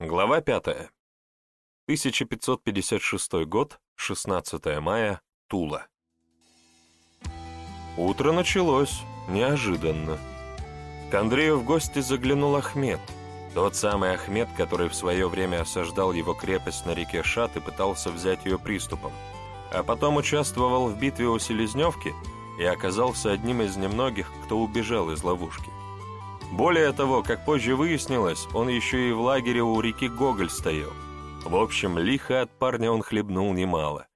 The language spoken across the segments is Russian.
Глава 5. 1556 год, 16 мая, Тула. Утро началось неожиданно. К Андрею в гости заглянул Ахмед, тот самый Ахмед, который в свое время осаждал его крепость на реке Шат и пытался взять ее приступом, а потом участвовал в битве у Селезневки и оказался одним из немногих, кто убежал из ловушки. Более того, как позже выяснилось, он еще и в лагере у реки Гоголь стоял. В общем, лихо от парня он хлебнул немало.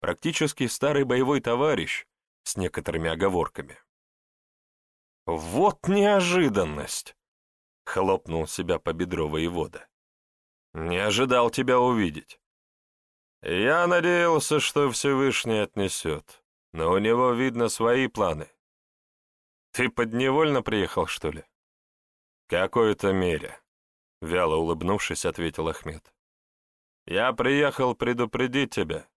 Практически старый боевой товарищ, с некоторыми оговорками. «Вот неожиданность!» — хлопнул себя по бедру воевода. «Не ожидал тебя увидеть. Я надеялся, что Всевышний отнесет, но у него, видно, свои планы. Ты подневольно приехал, что ли?» «Какой-то мере», — вяло улыбнувшись, ответил Ахмед. «Я приехал предупредить тебя.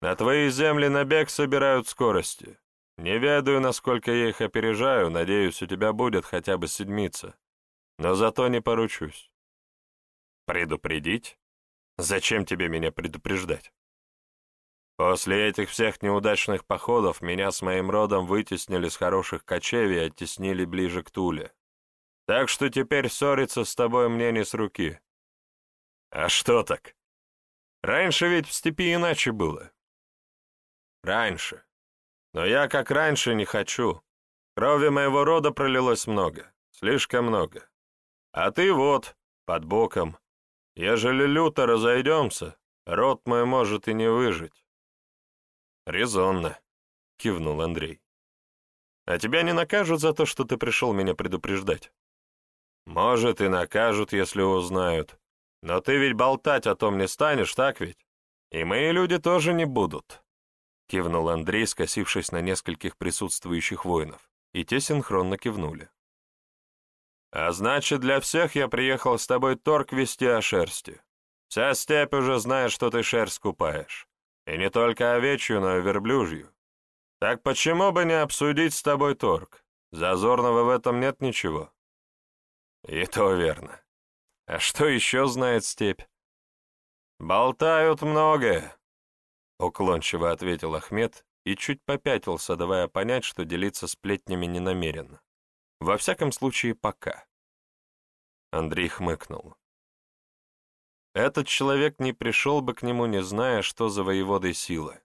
На твои земли набег собирают скорости. Не ведаю, насколько я их опережаю, надеюсь, у тебя будет хотя бы седмица. Но зато не поручусь». «Предупредить? Зачем тебе меня предупреждать?» После этих всех неудачных походов меня с моим родом вытеснили с хороших кочевий и оттеснили ближе к Туле. Так что теперь ссориться с тобой мне не с руки. А что так? Раньше ведь в степи иначе было. Раньше. Но я как раньше не хочу. Крови моего рода пролилось много, слишком много. А ты вот, под боком. Ежели люто разойдемся, род мой может и не выжить. Резонно, кивнул Андрей. А тебя не накажут за то, что ты пришел меня предупреждать? Может, и накажут, если узнают. Но ты ведь болтать о том не станешь, так ведь? И мои люди тоже не будут. Кивнул Андрей, скосившись на нескольких присутствующих воинов, и те синхронно кивнули. «А значит, для всех я приехал с тобой торг вести о шерсти. Вся степь уже знает, что ты шерсть купаешь. И не только овечью, но и верблюжью. Так почему бы не обсудить с тобой торг? Зазорного в этом нет ничего». «И то верно. А что еще знает степь?» «Болтают многое», — уклончиво ответил Ахмед и чуть попятился, давая понять, что делиться сплетнями не намерен. Во всяком случае, пока. Андрей хмыкнул. Этот человек не пришел бы к нему, не зная, что за воеводой сила.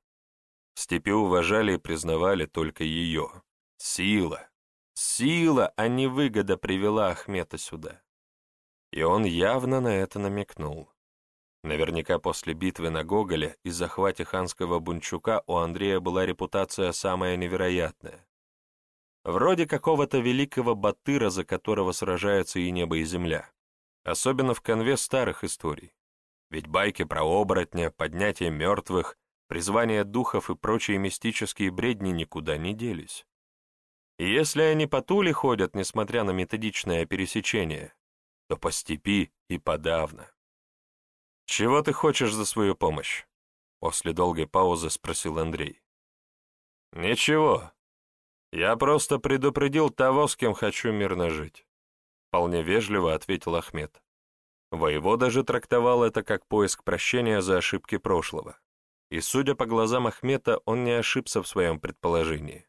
В степи уважали и признавали только ее. Сила. Сила, а не выгода привела Ахмета сюда. И он явно на это намекнул. Наверняка после битвы на Гоголе и захвате ханского бунчука у Андрея была репутация самая невероятная. Вроде какого-то великого батыра, за которого сражаются и небо, и земля. Особенно в конве старых историй. Ведь байки про оборотня, поднятие мертвых, призвание духов и прочие мистические бредни никуда не делись. Если они по Туле ходят, несмотря на методичное пересечение, то по степи и подавно. «Чего ты хочешь за свою помощь?» После долгой паузы спросил Андрей. «Ничего. Я просто предупредил того, с кем хочу мирно жить», вполне вежливо ответил Ахмед. Воевода же трактовал это как поиск прощения за ошибки прошлого. И, судя по глазам Ахмета, он не ошибся в своем предположении.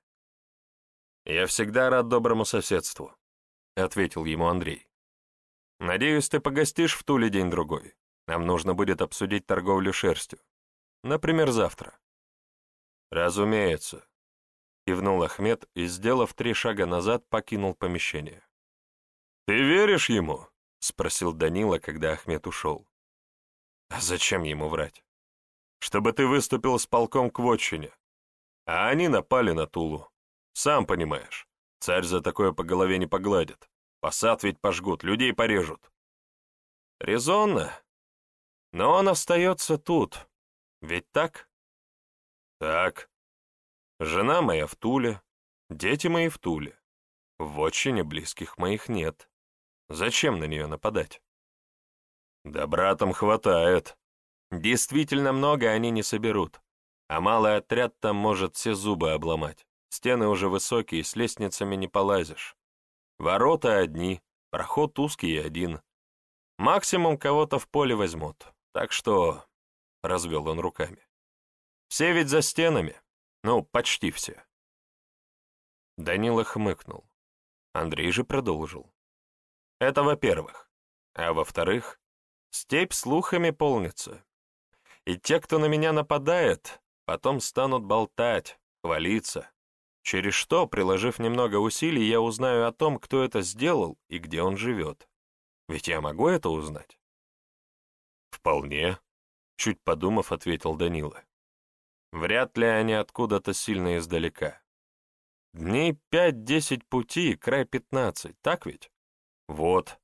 «Я всегда рад доброму соседству», — ответил ему Андрей. «Надеюсь, ты погостишь в Туле день-другой. Нам нужно будет обсудить торговлю шерстью. Например, завтра». «Разумеется», — кивнул Ахмед и, сделав три шага назад, покинул помещение. «Ты веришь ему?» — спросил Данила, когда Ахмед ушел. «А зачем ему врать? Чтобы ты выступил с полком к вотчине, а они напали на Тулу. Сам понимаешь, царь за такое по голове не погладит. Посад ведь пожгут, людей порежут. Резонно. Но он остается тут. Ведь так? Так. Жена моя в Туле, дети мои в Туле. В отчине близких моих нет. Зачем на нее нападать? Да братам хватает. Действительно много они не соберут, а малый отряд там может все зубы обломать. Стены уже высокие, с лестницами не полазишь. Ворота одни, проход узкий один. Максимум кого-то в поле возьмут. Так что...» — развел он руками. «Все ведь за стенами. Ну, почти все». Данила хмыкнул. Андрей же продолжил. «Это во-первых. А во-вторых, степь слухами полнится. И те, кто на меня нападает, потом станут болтать, хвалиться. Через что, приложив немного усилий, я узнаю о том, кто это сделал и где он живет. Ведь я могу это узнать?» «Вполне», — чуть подумав, ответил Данила. «Вряд ли они откуда-то сильно издалека. Дней пять-десять пути, край пятнадцать, так ведь? Вот.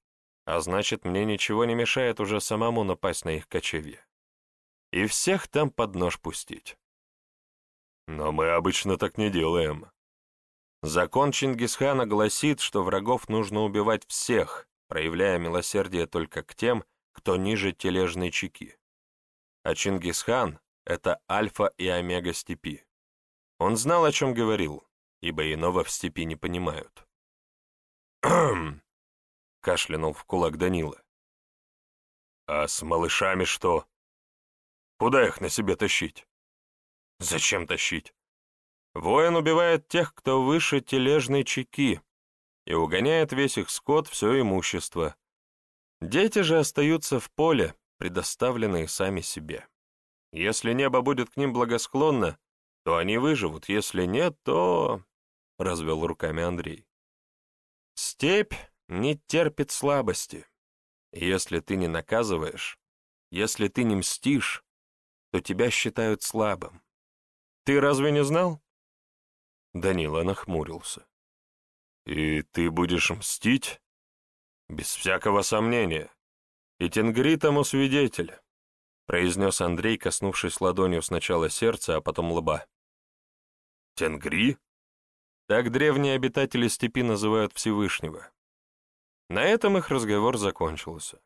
А значит, мне ничего не мешает уже самому напасть на их кочевье. И всех там под нож пустить. Но мы обычно так не делаем. Закон Чингисхана гласит, что врагов нужно убивать всех, проявляя милосердие только к тем, кто ниже тележной чеки. А Чингисхан — это альфа и омега степи. Он знал, о чем говорил, ибо иного в степи не понимают. Кашлянул в кулак Данила. «А с малышами что? Куда их на себе тащить?» «Зачем тащить? Воин убивает тех, кто выше тележной чеки, и угоняет весь их скот, все имущество. Дети же остаются в поле, предоставленные сами себе. Если небо будет к ним благосклонно, то они выживут, если нет, то...» — развел руками Андрей. «Степь не терпит слабости. Если ты не наказываешь, если ты не мстишь, то тебя считают слабым. Ты разве не знал?» Данила нахмурился. «И ты будешь мстить?» «Без всякого сомнения. И Тенгри тому свидетель», — произнес Андрей, коснувшись ладонью сначала сердца, а потом лба. «Тенгри?» Так древние обитатели степи называют Всевышнего. На этом их разговор закончился.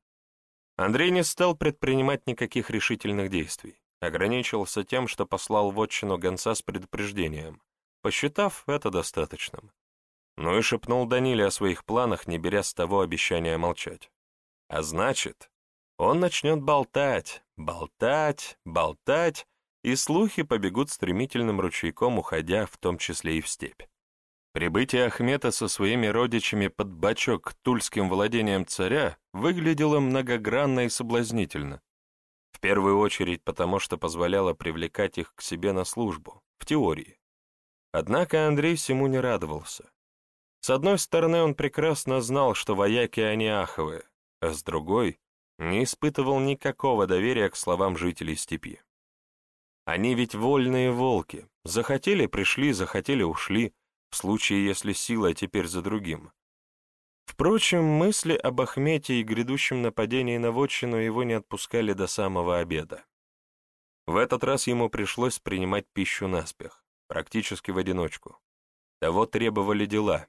Андрей не стал предпринимать никаких решительных действий, ограничился тем, что послал в отчину гонца с предупреждением, посчитав это достаточным. Ну и шепнул Даниле о своих планах, не беря с того обещания молчать. А значит, он начнет болтать, болтать, болтать, и слухи побегут стремительным ручейком, уходя в том числе и в степь. Прибытие Ахмета со своими родичами под бачок к тульским владениям царя выглядело многогранно и соблазнительно. Первую очередь потому, что позволяло привлекать их к себе на службу, в теории. Однако Андрей всему не радовался. С одной стороны, он прекрасно знал, что вояки они аховые, а с другой — не испытывал никакого доверия к словам жителей степи. Они ведь вольные волки, захотели — пришли, захотели — ушли, в случае, если сила теперь за другим. Впрочем, мысли об Ахмете и грядущем нападении на вотчину его не отпускали до самого обеда. В этот раз ему пришлось принимать пищу наспех, практически в одиночку. Того требовали дела,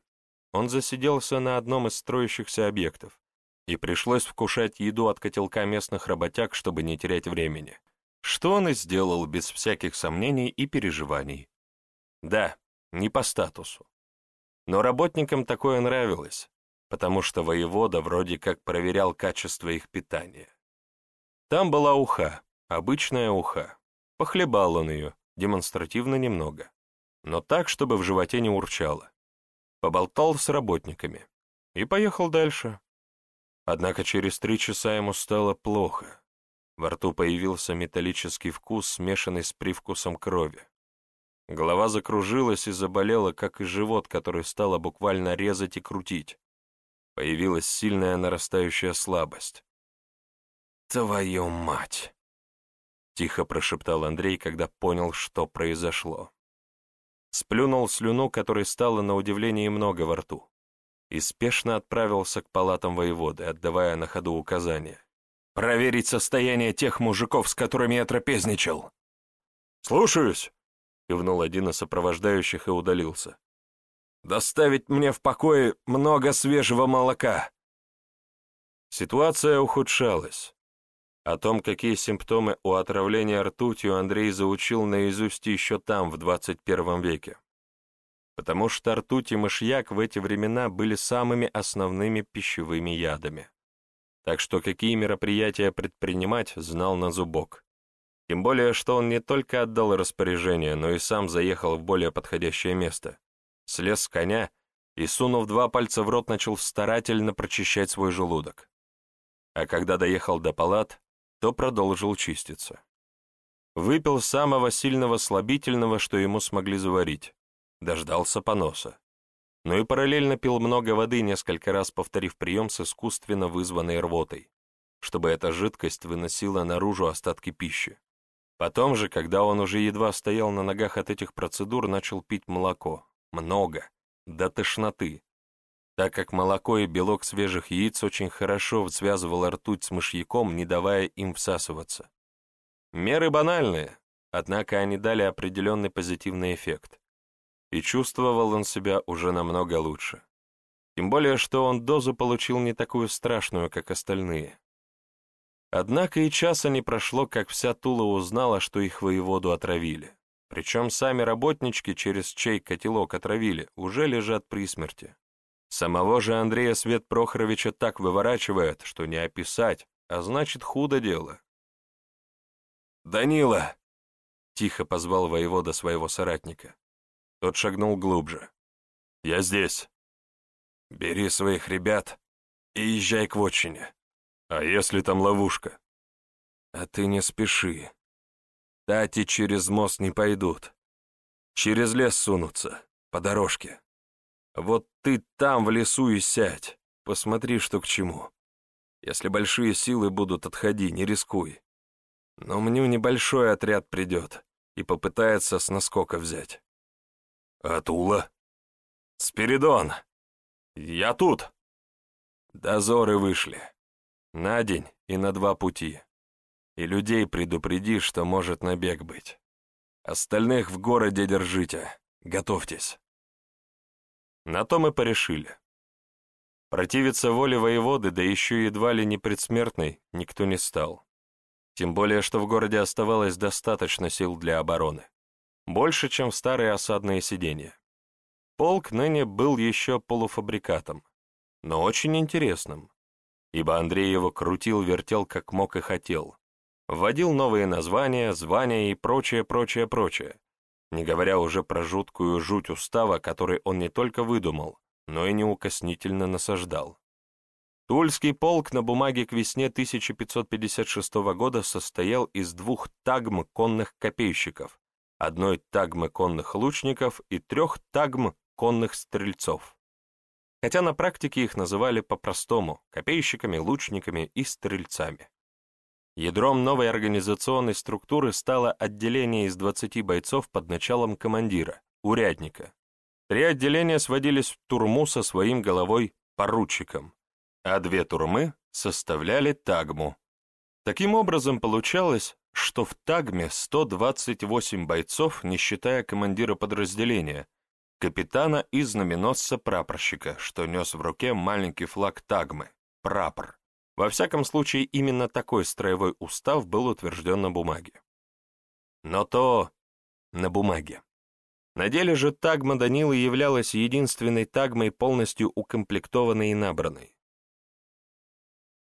он засиделся на одном из строящихся объектов, и пришлось вкушать еду от котелка местных работяг, чтобы не терять времени, что он и сделал без всяких сомнений и переживаний. Да, не по статусу. Но работникам такое нравилось, потому что воевода вроде как проверял качество их питания. Там была уха, обычная уха. Похлебал он ее, демонстративно немного, но так, чтобы в животе не урчало поболтал с работниками и поехал дальше. Однако через три часа ему стало плохо. Во рту появился металлический вкус, смешанный с привкусом крови. Голова закружилась и заболела, как и живот, который стало буквально резать и крутить. Появилась сильная нарастающая слабость. «Твою мать!» — тихо прошептал Андрей, когда понял, что произошло сплюнул слюну, которой стало на удивление много во рту, и спешно отправился к палатам воеводы, отдавая на ходу указания. «Проверить состояние тех мужиков, с которыми я трапезничал!» «Слушаюсь!» — кивнул один из сопровождающих и удалился. «Доставить мне в покое много свежего молока!» Ситуация ухудшалась. О том, какие симптомы у отравления ртутью Андрей заучил наизусть еще там, в 21 веке. Потому что ртуть и мышьяк в эти времена были самыми основными пищевыми ядами. так что какие мероприятия предпринимать, знал на зубок. Тем более, что он не только отдал распоряжение, но и сам заехал в более подходящее место. Слез с коня и, сунув два пальца в рот, начал старательно прочищать свой желудок. А когда доехал до палат, то продолжил чиститься. Выпил самого сильного слабительного, что ему смогли заварить. Дождался поноса. Ну и параллельно пил много воды, несколько раз повторив прием с искусственно вызванной рвотой, чтобы эта жидкость выносила наружу остатки пищи. Потом же, когда он уже едва стоял на ногах от этих процедур, начал пить молоко. Много. До тошноты. Так как молоко и белок свежих яиц очень хорошо связывало ртуть с мышьяком, не давая им всасываться. Меры банальные, однако они дали определенный позитивный эффект. И чувствовал он себя уже намного лучше. Тем более, что он дозу получил не такую страшную, как остальные. Однако и часа не прошло, как вся Тула узнала, что их воеводу отравили. Причем сами работнички, через чей котелок отравили, уже лежат при смерти. Самого же Андрея Свет Прохоровича так выворачивает, что не описать, а значит худо дело. «Данила!» — тихо позвал воевода своего соратника. Тот шагнул глубже. «Я здесь. Бери своих ребят и езжай к вотчине. А если там ловушка? А ты не спеши. Тати через мост не пойдут. Через лес сунутся, по дорожке. Вот ты там в лесу и сядь, посмотри, что к чему. Если большие силы будут, отходи, не рискуй. Но мне небольшой отряд придет и попытается с наскока взять. Атула? Спиридон! Я тут! Дозоры вышли. На день и на два пути. И людей предупреди, что может набег быть. Остальных в городе держите. Готовьтесь. На то мы порешили. Противиться воле воеводы, да еще едва ли не предсмертной, никто не стал. Тем более, что в городе оставалось достаточно сил для обороны. Больше, чем в старые осадные сидения. Полк ныне был еще полуфабрикатом, но очень интересным ибо Андрей его крутил-вертел как мог и хотел. Вводил новые названия, звания и прочее, прочее, прочее, не говоря уже про жуткую жуть устава, который он не только выдумал, но и неукоснительно насаждал. Тульский полк на бумаге к весне 1556 года состоял из двух тагм конных копейщиков, одной тагмы конных лучников и трех тагм конных стрельцов хотя на практике их называли по-простому – копейщиками, лучниками и стрельцами. Ядром новой организационной структуры стало отделение из 20 бойцов под началом командира, урядника. Три отделения сводились в турму со своим головой поручиком, а две турмы составляли тагму. Таким образом, получалось, что в тагме 128 бойцов, не считая командира подразделения, капитана и знаменосца-прапорщика, что нес в руке маленький флаг Тагмы, прапор. Во всяком случае, именно такой строевой устав был утвержден на бумаге. Но то на бумаге. На деле же Тагма Данилы являлась единственной Тагмой, полностью укомплектованной и набранной.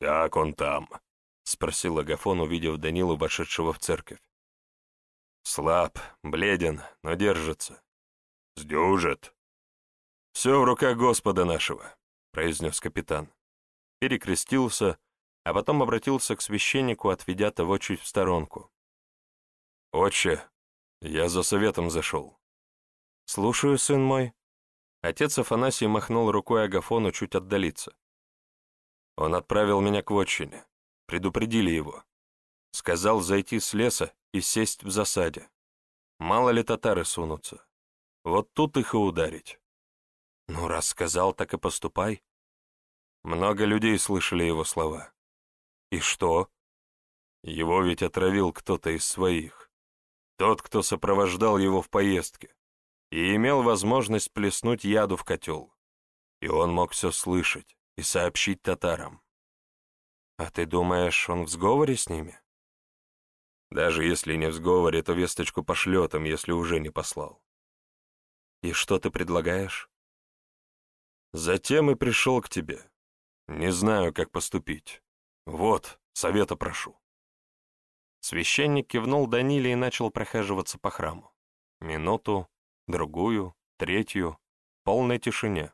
«Как он там?» — спросил Агафон, увидев Данилу, вошедшего в церковь. «Слаб, бледен, но держится. «Сдюжит». «Все в руках Господа нашего», — произнес капитан. Перекрестился, а потом обратился к священнику, отведя того чуть в сторонку. «Отче, я за советом зашел». «Слушаю, сын мой». Отец Афанасий махнул рукой Агафону чуть отдалиться. Он отправил меня к вотчине. Предупредили его. Сказал зайти с леса и сесть в засаде. Мало ли татары сунутся. Вот тут их и ударить. Ну, раз сказал, так и поступай. Много людей слышали его слова. И что? Его ведь отравил кто-то из своих. Тот, кто сопровождал его в поездке. И имел возможность плеснуть яду в котел. И он мог все слышать и сообщить татарам. А ты думаешь, он в сговоре с ними? Даже если не в сговоре, то весточку пошлет им, если уже не послал. «И что ты предлагаешь?» «Затем и пришел к тебе. Не знаю, как поступить. Вот, совета прошу». Священник кивнул Даниле и начал прохаживаться по храму. Минуту, другую, третью, полной тишине.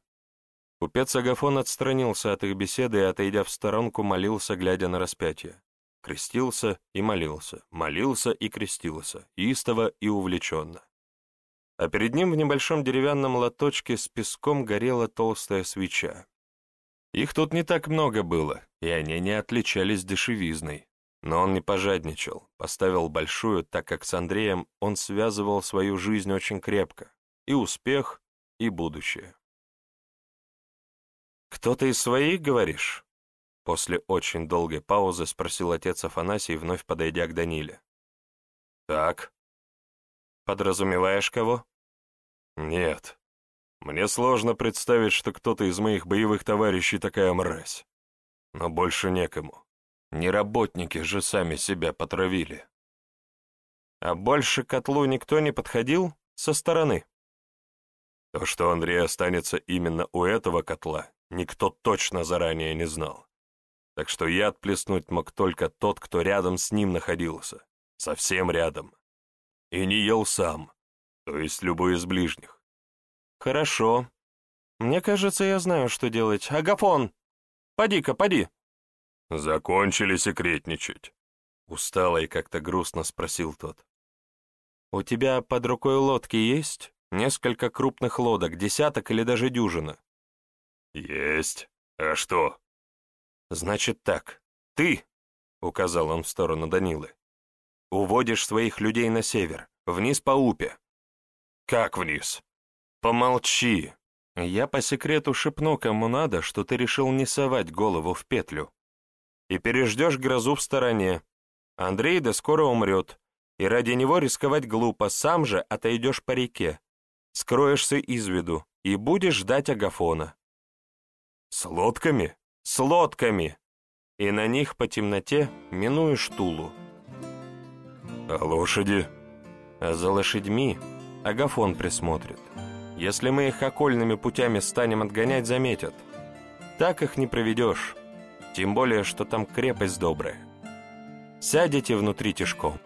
Купец Агафон отстранился от их беседы и, отойдя в сторонку, молился, глядя на распятие. Крестился и молился, молился и крестился, истово и увлеченно. А перед ним в небольшом деревянном лоточке с песком горела толстая свеча. Их тут не так много было, и они не отличались дешевизной. Но он не пожадничал, поставил большую, так как с Андреем он связывал свою жизнь очень крепко, и успех, и будущее. «Кто-то из своих, говоришь?» После очень долгой паузы спросил отец Афанасий, вновь подойдя к Даниле. «Так». «Подразумеваешь кого?» «Нет. Мне сложно представить, что кто-то из моих боевых товарищей такая мразь. Но больше некому. Не работники же сами себя потравили. А больше к котлу никто не подходил со стороны? То, что Андрей останется именно у этого котла, никто точно заранее не знал. Так что яд плеснуть мог только тот, кто рядом с ним находился, совсем рядом. И не ел сам, то есть любой из ближних. Хорошо. Мне кажется, я знаю, что делать. Агафон! Поди-ка, поди! «Закончили секретничать?» Устало и как-то грустно спросил тот. «У тебя под рукой лодки есть? Несколько крупных лодок, десяток или даже дюжина?» «Есть. А что?» «Значит так. Ты, — указал он в сторону Данилы, — уводишь своих людей на север, вниз по Упе». «Как вниз?» «Помолчи. Я по секрету шепну, кому надо, что ты решил не совать голову в петлю и переждешь грозу в стороне. Андрей до скоро умрет, и ради него рисковать глупо, сам же отойдешь по реке, скроешься из виду и будешь ждать Агафона. С лодками? С лодками! И на них по темноте минуешь Тулу. А лошади? А за лошадьми Агафон присмотрит. Если мы их окольными путями станем отгонять, заметят. Так их не проведешь. Тем более, что там крепость добрая. Сядете внутри тишком.